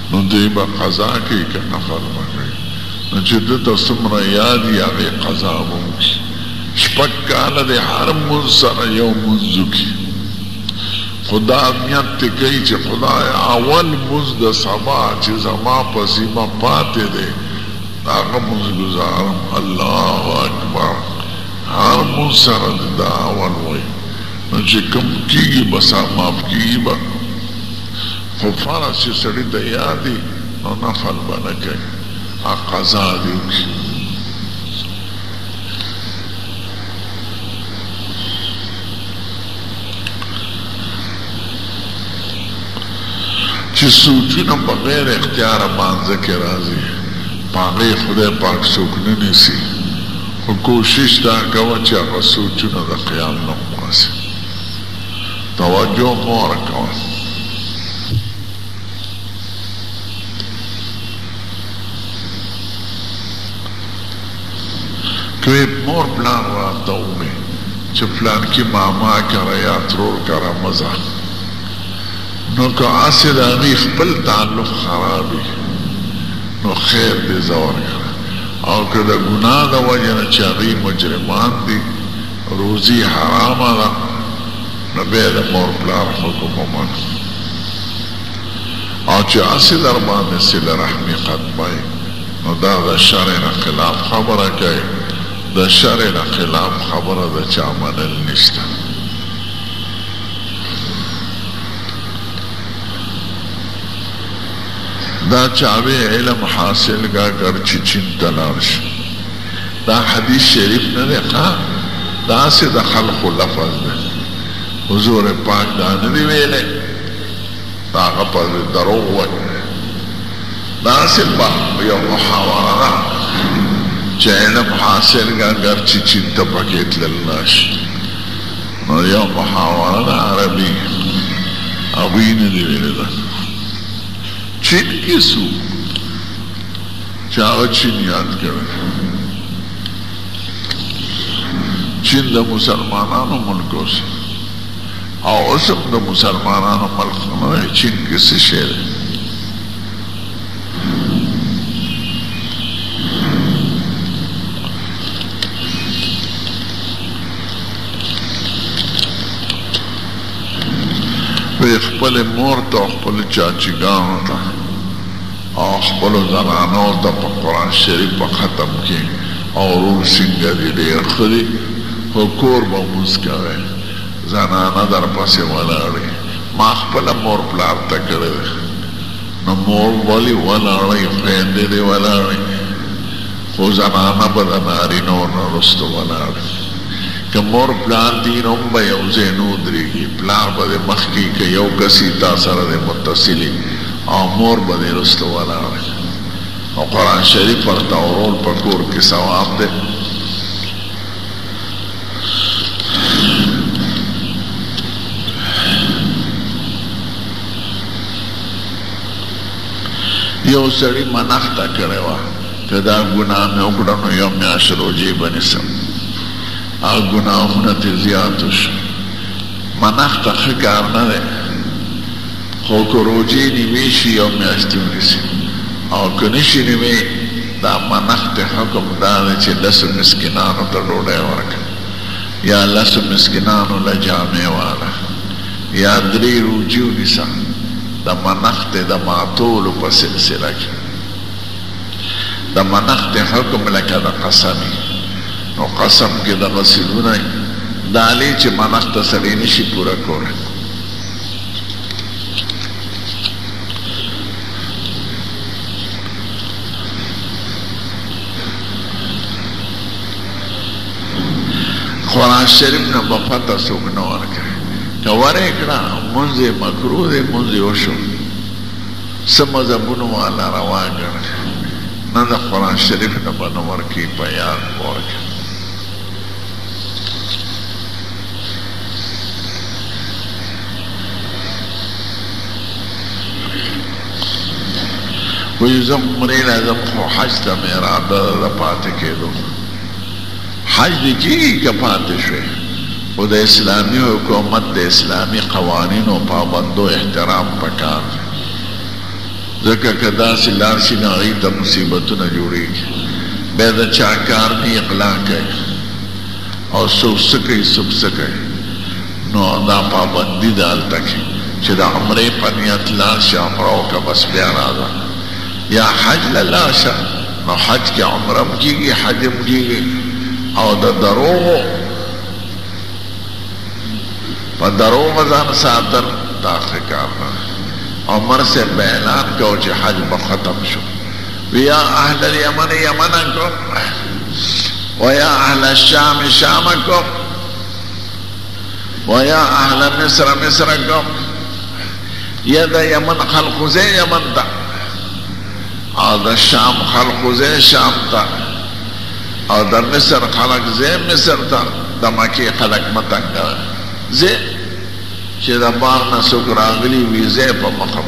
Speaker 1: نو دی به قضا کوي که نفل به کوي نو چې ده ته څومره یاد وي هغه قضا به وکړي شپږ کاله دی هر لمونځ سره یو لمونځ وکړي خو دا نیت دی کوي چې خدایه اول لمونځ د سبا چې زما په ذمه پاتې دی هغه لمونځ ګزارم الله اکبر هر لمونځ سره دی دا اول وایي نو چې کوم کېږي بس معاف کېږي به خو فرض چې سړي ته یاد وي نو نفل به نه کوي هغه قضا دې وکړي چې سوچونه په غیر اختیار باندې کې راځي پاغه خدای پاک څوک نه نیسي خو کوشش دا کوه چې هغه سوچونه د خیال نه وباسي توجه مه ورکوه که مور پلان راته ومه چې پلان کې ماما کره یا ترور کره مزه نو که اسې د هغې خپل تعلق خراب وي نو خیر دې زه ورکړه او که د ګناه د وجې نه چې هغوی مجرمان دي روزي حرامه ده نو بیا د مور پلار حکم ومنه او چې هسې در باندې صله رحمي ختموي نو دا د شرع نه خلاف خبره کوي د شرع نه خلاف خبره د چا منل نشته دا چاوی علم حاصل کا کر چې چین ته لاړ شي دا حدیث شریف نه دی ښه داسې د خلقو لفظ دی حضور پاک دا نه دی ویلی د هغه په دروغ وایي داسې په یو محاوره ده چې علم حاصل که اګر چې چین ته پکې تلل نه شي نو یو محاوره ده عربي هغوی نه دی ویلی ده چین کې څوک چې هغه چین یاد کړی. چین د مسلمانانو ملک اوس او اوس هم د مسلمانانو ملک نه دی. چین کې څه شی دی؟ خپلې مور ته او خپلو چاچیګانو ته او خپلو زنانو ته په قران شریف په ختم کی او روڼ سینګه دی ډیر ښه دی خو کور به مونځ کوی زنانه درپسی ولاړی ما خپله مور پلار ته کړی دی نو مور ولی ولاړی خویندی دی ولاړی خو زنانه به د نارینو نه رستو ولاړی که مور پلار دی نو هم به یو ځای نه ودریږی پلار به دی مخکی که یو کس یی تاسره دی متصلی او مور به دی رستو ولاړه شی نو قران شریف ورته اورول په کور کی ثواب دی یو سړی منخته کړی وه که دا ګناه مې وکړه نو یو میاشت روژې به نیسم هغه ګناهونه ترې زیات شو منخته ښه کار نه دی خو که روژې نیمې شي یو میاشتې ونیسي او که نه شي نیمې د منښت حکم دا دی چې لسو مسکینانو ته ډوډۍ ورکړه یا لسو مسکینانو له جامې واله یا درې روژې ونیسه د منښت د ماتولو په سلسله کې د منښت حکم لکه د قسم نو قسم کې دغه څیزونه دالې چې منښت سړی نشي پوره کولی قرآن شریف نه په پته څوک نه ورکوي که ورې کړه مونځ یې مکروه دی مونځ یې وشو څه مذهبونو والا روا ګڼي نه د قرآن شریف نه به نه ورکوي په یاد ورکوي وی زم عمره لازم خو حج ته مې اراده ده پاتې کېدو حج دې کېږي که پاتې شوې خو د اسلامي حکومت د اسلامي قوانینو پابندو احترام پکار دی ځکه که داسې لاړ شي نو هغوی ته مصیبتونه جوړېږي بیا د چا کار نه اقلا کوي او څوک څه کوي څوک څه کوي نو دا پابندي ده هلته کې چې د عمرې په نیت لاړ شي عمره وکړه بس بیا راځه یا حج له لاړ شه نو حج کې عمره هم کېږي حج هم کېږي او د دروغو په دروغ ځان ساتل دا ښه کار نه عمر صاحب به اعلان کوو چې حج به ختم شو ويا اهل اليمن يمنكم ويا اهل الشام شامكم ويا اهل مصر مصركم يا دا يمن خلق زي يمن تا او دا شام خلق زي شام تا او دا مصر خلق زي مصر تا دا مكي خلق متنگا زي چه دا بار نسوك راغلي وي زي پا مخم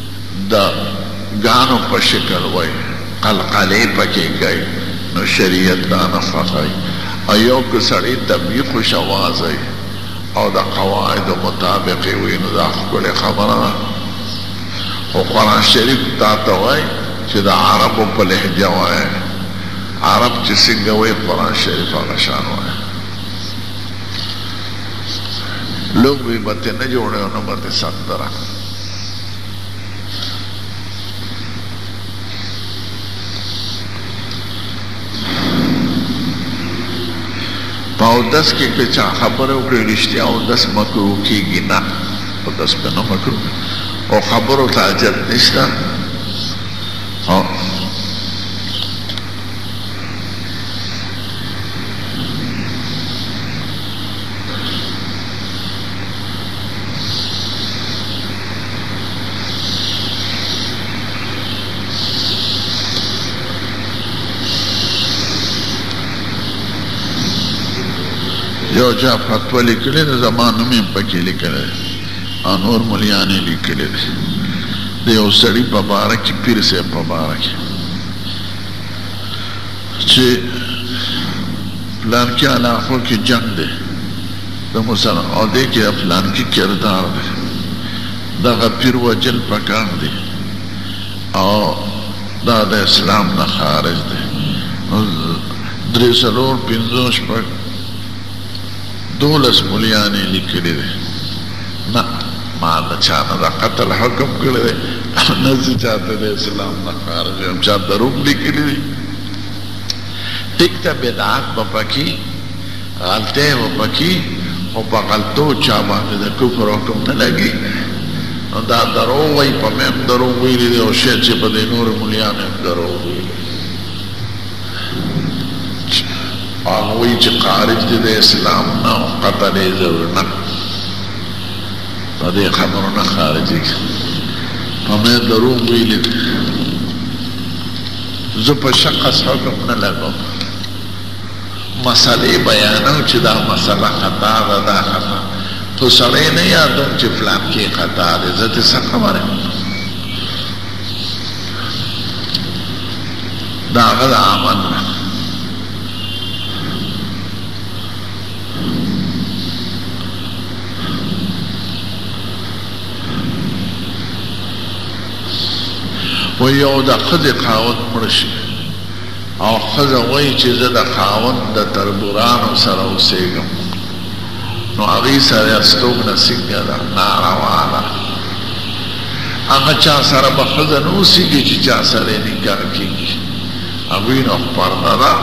Speaker 1: د ګانو په شکل وي قلقلې پکې کوي نو شريعت دا نه خوښوي او يو که سړی طبعي خوش اوازه وي او د قواعدو مطابق يې وي نو دا ښکلې خبره ده خو قرآن شريف تاته وايي چې د عربو په لهجه وايه عرب چې څنګه وايي قرآن شريف هغه شان وايه لوبې به ترې نه جوړوي او نه به ترې سندره او دس کې که چا خبره وکړي رښتیا او دس مکروه کېږي نه او دس په نه مکروه او خبرو ته حاجت نشته او یو چا فتوا لیکلې ده زما نوم یې پکې لیکلی دی او نور ملیان یې لیکلی دی د یو سړي په باره کې پیر صاحب په باره کې چې پلانکي علاقو کې جنګ دی د مسلمان او دې کې پلانکي کردار دی دغه پیر وجل پکار دی او دا د اسلام نه خارج دی درې څلور پنځه شپږ دولس مليان يې ليکلي دي نه ما د چا نه د قتل حکم کړی دی نه زه چا ته د اسلام نه خارج یم چا دروغ لیکلي دي ټیک ته بدعت به پکې غلطۍ به پکې خو په غلطو چا باندې د کفر حکم نه لګي نو دا درو وایي په مې هم دروغ ویلي دی او شی چې په دې نورو ملیانو هم دروغ ویلي هغه وایي چې خارج دې د اسلام نه او قطع دې ضرور نه په دې خبرو نه خارجي په مې دروغ ویلي زه په شخص حکم نه لګوم مسئلې بیانوم چې دا مسئله خطا ده دا خطا خو سړی نه یادوم چې فلان کې خطا دی زه دې څه خبره دا هغه د عمل ده و یو د ښځې خاوند مړ شي او ښځه وایي چې زه د خاوند د تربورانو سره اوسېږم نو هغه سره استوګنه څنګه ده ناروا ده هغه چا سره به ښځه نه اوسېږي چې چا سره یې نکاح کېږي هغوی نو پرده ده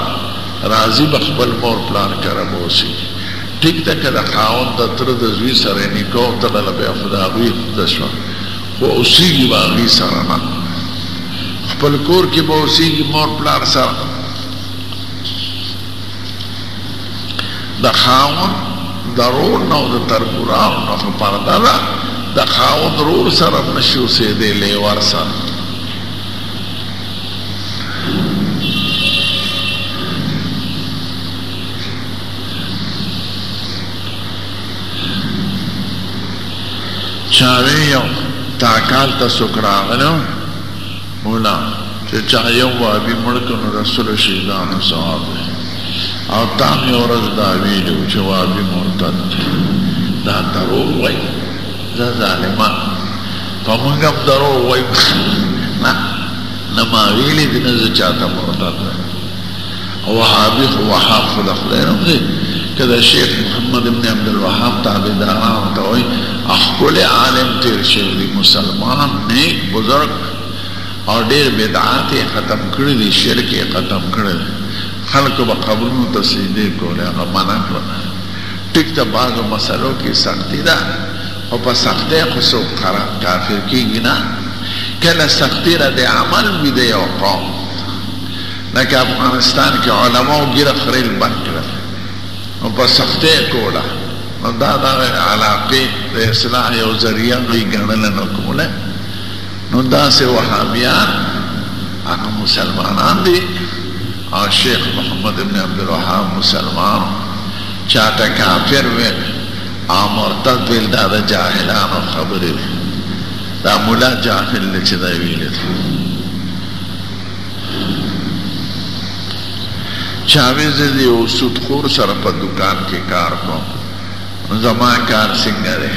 Speaker 1: راځي به خپل مور پلار کره به اوسېږي ټیک ده که د خاوند د تره د زوی سره یې نکاح وتړله بیا خو د هغوی ښځه شوه خو اوسېږي به هغوی سره نه خپل کور کې به اوسېږي مور پلار سره د خاون د رور نه او د تربورانو نه خو پرده ده د خاون رور سره هم نشي اوسېدی لیور سره چاوی یو تاکال ته څوک راغلی مولا چه چا یو وابی مړ کړ نو د سلو شهیدانو ثواب دی او تا هم یو ورځ دا ویلی وو چه وابی مرتد دی دا دروغ وایي دا ظالمان په موږ هم دروغ وایي نه نه ما ویلی دی نه زه چاته مرتد وایم او وهابي خو وهاب خو د خدای نوم دی که د شیخ محمد ابن عبدالوهاب تابعداران ورته وایي ښکلی عالم تېر شوی دی مسلمان نیک بزرګ او ډېر بدعات یې ختم کړي دي شرک یې ختم کړی دی خلکو به قبرونو ته سجدې کولې هغه منع کړه ټیک ته بعضو مسلو کې سختي ده خو په سختۍ خو څوک کافر کېږي نه کله سختي رد عمل وي د یو قوم لکه افغانستان کې علماو ګیره خریل بند کړل نو په سختۍ کوله نو دا د علاقې د اصلاح یو ذریعه دوی ګڼله نو کوله نو داسې وهابیان هغه مسلمانان دي او شیخ محمد ابن عبدالوهاب مسلمان چاته کافر وي او مرتد وي دا د جاهلانو خبرې وي دا مولا جاهل دی چې دا یې ویلي چاوي زه د یو سود خور سره په دوکان کې کار کوم نو زما کار څنګه دی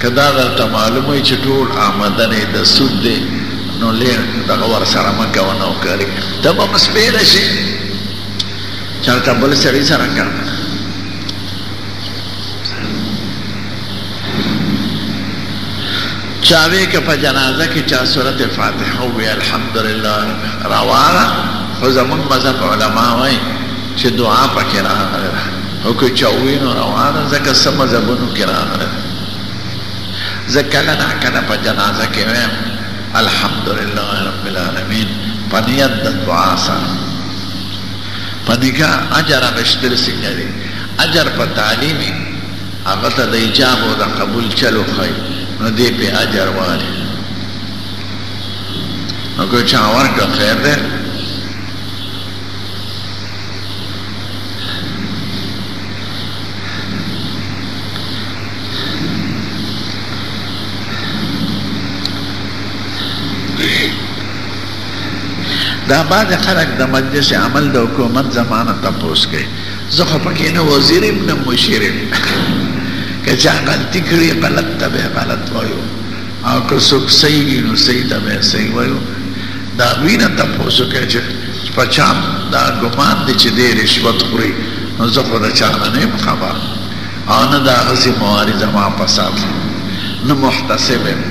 Speaker 1: که دا درته معلومه وي چې ټول آمدن یې د سود دی نو لې دغه ورسره مه کوه نوکري ته به هم سپېره شي چېرته بل سړي سره کار چاوې که په جنازه کې چا سورت فاتحه ووې الحمدلله روا ده خو زموږ مذهب علما وايي چې دعا پکې راغلې ده او که چا ووې نو روا ده ځکه څه مذهبونو کې راغلې ده زه کله نا کله په جنازه کې وایم الحمدلله رب العالمین په نیت د دعا سره په نکاح اجر اخیستل څنګه دی اجر په تعلیمي هغه ته د ایجاب او د قبول چل وښایي نو دی پرې اجر والی نو که چا ورکړه خیر دی دا بعض خلک د مجلس عمل د حکومت زمانه تپوس کوي زه خو پکې نه وزیر یم نه مشیر یم که چا غلطي کړې غلط ته به غلط وایو او که څوک صحیح وي نو صحیح ته به صحیح وایو د هغوی نه تپوس وکړه چې په چا دا ګمان دی چې دی رشوت خوري نو زه خو د چا نه نه یم خبر او نه د هغسې مواري زما په سر نه محتسب یم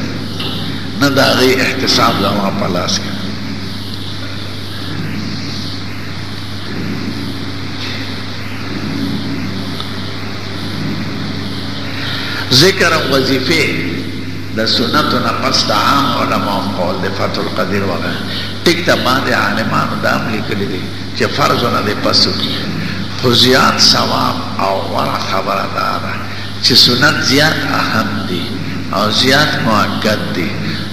Speaker 1: نه د هغې احتساب زما په لاس کې ذکر او وظیفه د سنتو نه پس د عام علماء قول د فتح القدیر وغه ټیک ته باندې عالمانو دا هم لیکلي دي چې فرضونه دې پس وکړي خو زیات ثواب او غوره خبره دا ده چه سنت زیات اهم دی او زیات مؤکد دی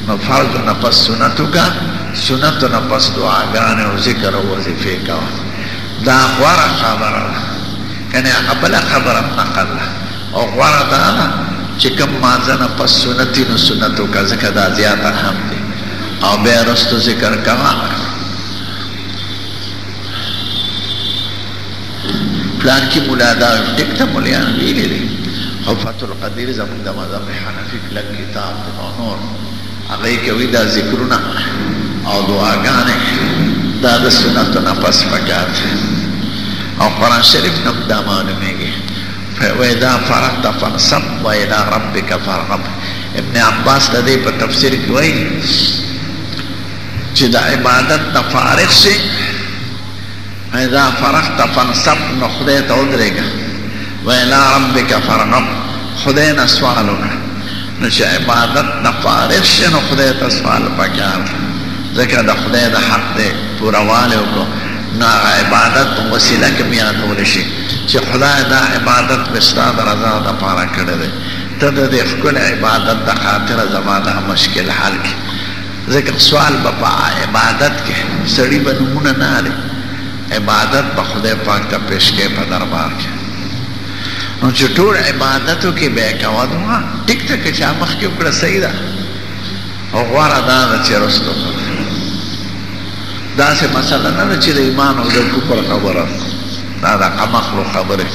Speaker 1: نو فرضو نه پس سنتو کا سنتو نه پس دعاګانې او ذکر او وظیفه کوه دا غوره خبره ده کنه هغه بله خبره هم نقل ده او غوره دا ده چې کوم مانځه نه پس سنتي نو سنت وکړه ځکه دا زیات اهم دی او بیا وروسته ذکر کوه پلان کې مولا دا ټیک ته مولیان ویلي دي او فتح القدیر زموږ د مذهب حنفي کلک کتاب دی او نور هغه یې کوي دا ذکرونه او دعاګانې دا د سنتو نه پس پکار دي او قرآن شریف نه دا معلومېږي وإذا فرغت فانصب وإلى ربك فارغب ابن عباس د دې په تفسیر کې وایي چې د عبادت نه فارغ شي فاذا فرغت فانصب نو خدای ته ودرېږه وإلى ربك فارغب خدای نه سوال وکړه نو چې عبادت نه فارغ شې نو خدای ته سوال پکار دی ځکه د خدای د حق دی پوروالی وکړو نو هغه عبادت په وسیله کې بیا یادولی شي چې خدای دا عبادت مې ستا د رضا دپاره کړی دی ته د دې ښکلی عبادت د خاطره زما دا مشکل حل کړي ځکه سوال به په عبادت کې سړي به نمونه نه اړي عبادت به خدای پاک ته پیش کې په دربار کې نو چې ټول عبادتو کې به کوا نو ټیک ټک چې مخ کې وکړه صحیح ده او غوړه دا ده چې رستو دا سه مسله نه چې د ایمان او د کفر خبره دا د قمخلو خبره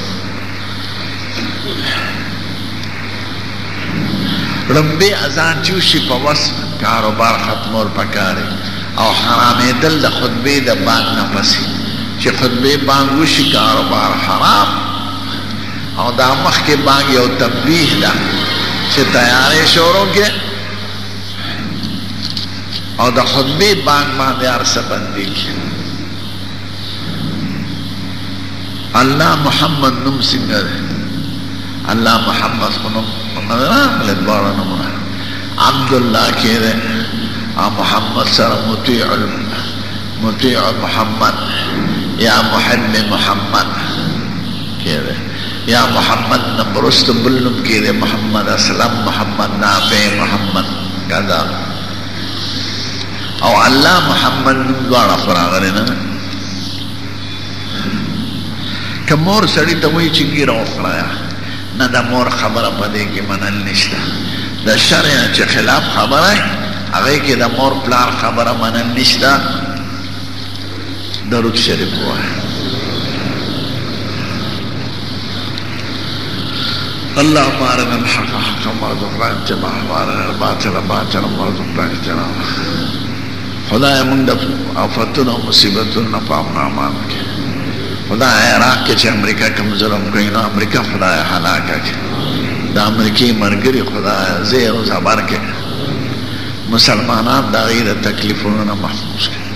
Speaker 1: ړومبی اذان چی وشی په وس کاروبار ختمول پکار دی او حرامیدل د خطبی د بانګ نه پسی چی خطبی بانګ وشی کاروبار حرام او دا مخکی بانګ یو تنبیه ده چی تیاری شروع کی او د خطبی بانګ باندې ارسه بندی کی الله محمد نوم څنګه دی الله محمد خو نوم راغلی دواړه نومونه عبدالله کې دی او محمد سره مطیع مطیع محمد یا محب محمد کې دی یا محمد نه برست بل نوم کې دی محمد اسلم محمد نافع محمد کذا او الله محمد نوم دواړه خو راغلی نه که مور سړی ته وایي چې ګیره وخورایا نه د مور خبره په دې کې منل نشته د شرع چې خلاف خبره هغه کې د مور پلار خبره منل نشته درود شریف وایه اللهم ارنا الحق حقا وارزقنا اتباعه وارنا الباطل باطلا وارزقنا اجتنابه خدای موږ د آفتونو او مصیبتونو نه په امن امان کړي خدای عراق کې چې امریکا کوم ظلم کوي نو امریکا خدای هلاکه کړي د امریکې ملګري خدای زیر او زبر کړي مسلمانان د هغې د تکلیفونو نه محفوظ کړي